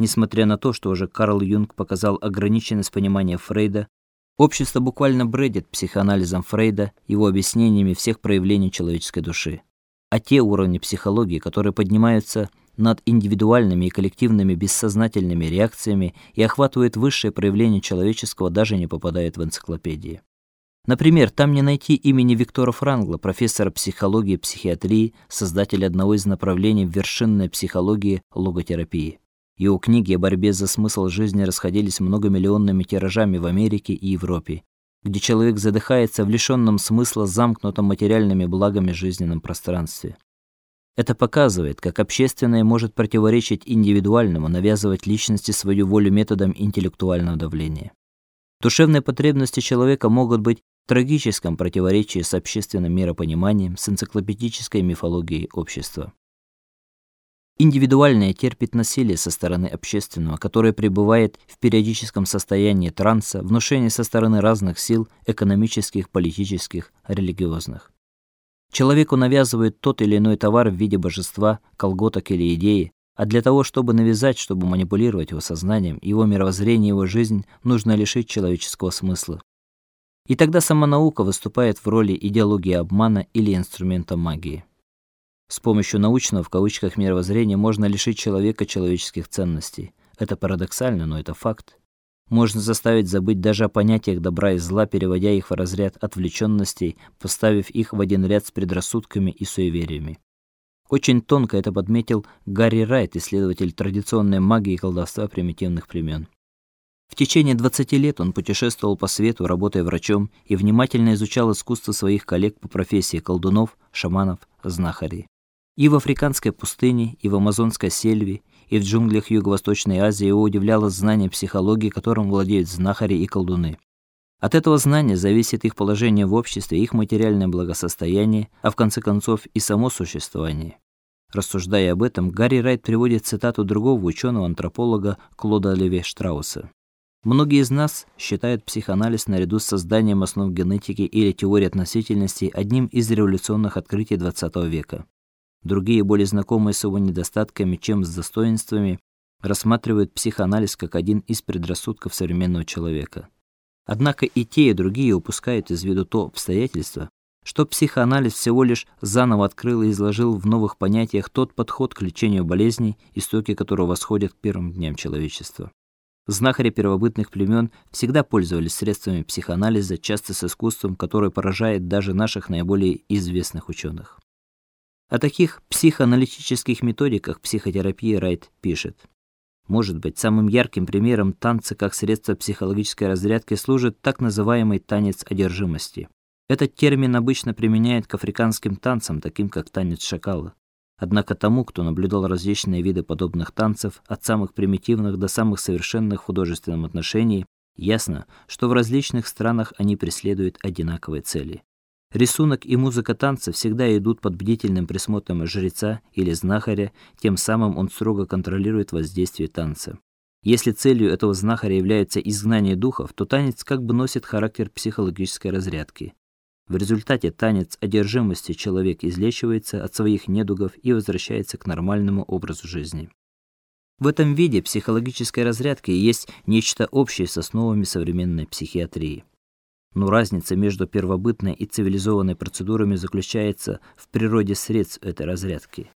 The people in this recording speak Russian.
Несмотря на то, что уже Карл Юнг показал ограниченность понимания Фрейда, общество буквально бредит психоанализом Фрейда, его объяснениями всех проявлений человеческой души. А те уровни психологии, которые поднимаются над индивидуальными и коллективными бессознательными реакциями и охватывают высшее проявление человеческого, даже не попадают в энциклопедии. Например, там не найти имени Виктора Франкла, профессора психологии и психиатрии, создателя одного из направлений вершинной психологии логотерапии. Его книги о борьбе за смысл жизни расходились многомиллионными тиражами в Америке и Европе, где человек задыхается в лишенном смысла замкнутом материальными благами жизненном пространстве. Это показывает, как общественное может противоречить индивидуальному, навязывать личности свою волю методом интеллектуального давления. Душевные потребности человека могут быть в трагическом противоречии с общественным миропониманием, с энциклопедической мифологией общества. Индивидуальное терпит насилие со стороны общественного, которое пребывает в периодическом состоянии транса, внушения со стороны разных сил экономических, политических, религиозных. Человеку навязывают тот или иной товар в виде божества, колготок или идеи, а для того, чтобы навязать, чтобы манипулировать его сознанием, его мировоззрение, его жизнь, нужно лишить человеческого смысла. И тогда сама наука выступает в роли идеологии обмана или инструмента магии. С помощью научного в кавычках мировоззрения можно лишить человека человеческих ценностей. Это парадоксально, но это факт. Можно заставить забыть даже о понятиях добра и зла, переводя их в разряд отвлеченностей, поставив их в один ряд с предрассудками и суевериями. Очень тонко это подметил Гарри Райт, исследователь традиционной магии и колдовства примитивных племен. В течение 20 лет он путешествовал по свету, работая врачом, и внимательно изучал искусство своих коллег по профессии колдунов, шаманов, знахарей. И в африканской пустыне, и в амазонской сельве, и в джунглях Юго-Восточной Азии его удивляло знание психологии, которым владеют знахари и колдуны. От этого знания зависит их положение в обществе, их материальное благосостояние, а в конце концов и само существование. Рассуждая об этом, Гарри Райт приводит цитату другого ученого-антрополога Клода Леви Штрауса. Многие из нас считают психоанализ наряду с созданием основ генетики или теории относительности одним из революционных открытий XX века. Другие, более знакомые с его недостатками, чем с достоинствами, рассматривают психоанализ как один из предрассудков современного человека. Однако и те, и другие упускают из виду то обстоятельство, что психоанализ всего лишь заново открыл и изложил в новых понятиях тот подход к лечению болезней, истоки которого восходят к первым дням человечества. Знахари первобытных племен всегда пользовались средствами психоанализа, часто с искусством, которое поражает даже наших наиболее известных ученых. О таких психоаналитических методиках психотерапии Райт пишет: может быть, самым ярким примером танца как средства психологической разрядки служит так называемый танец одержимости. Этот термин обычно применяют к африканским танцам, таким как танец шакала. Однако тому, кто наблюдал различные виды подобных танцев, от самых примитивных до самых совершенных в художественном отношении, ясно, что в различных странах они преследуют одинаковые цели. Рисунок и музыка танца всегда идут под бдительным присмотром жреца или знахаря, тем самым он строго контролирует воздействие танца. Если целью этого знахаря является изгнание духов, то танец как бы носит характер психологической разрядки. В результате танец одержимости человек излечивается от своих недугов и возвращается к нормальному образу жизни. В этом виде психологической разрядки есть нечто общее с основами современной психиатрии. Но разница между первобытной и цивилизованной процедурами заключается в природе средств этой разрядки.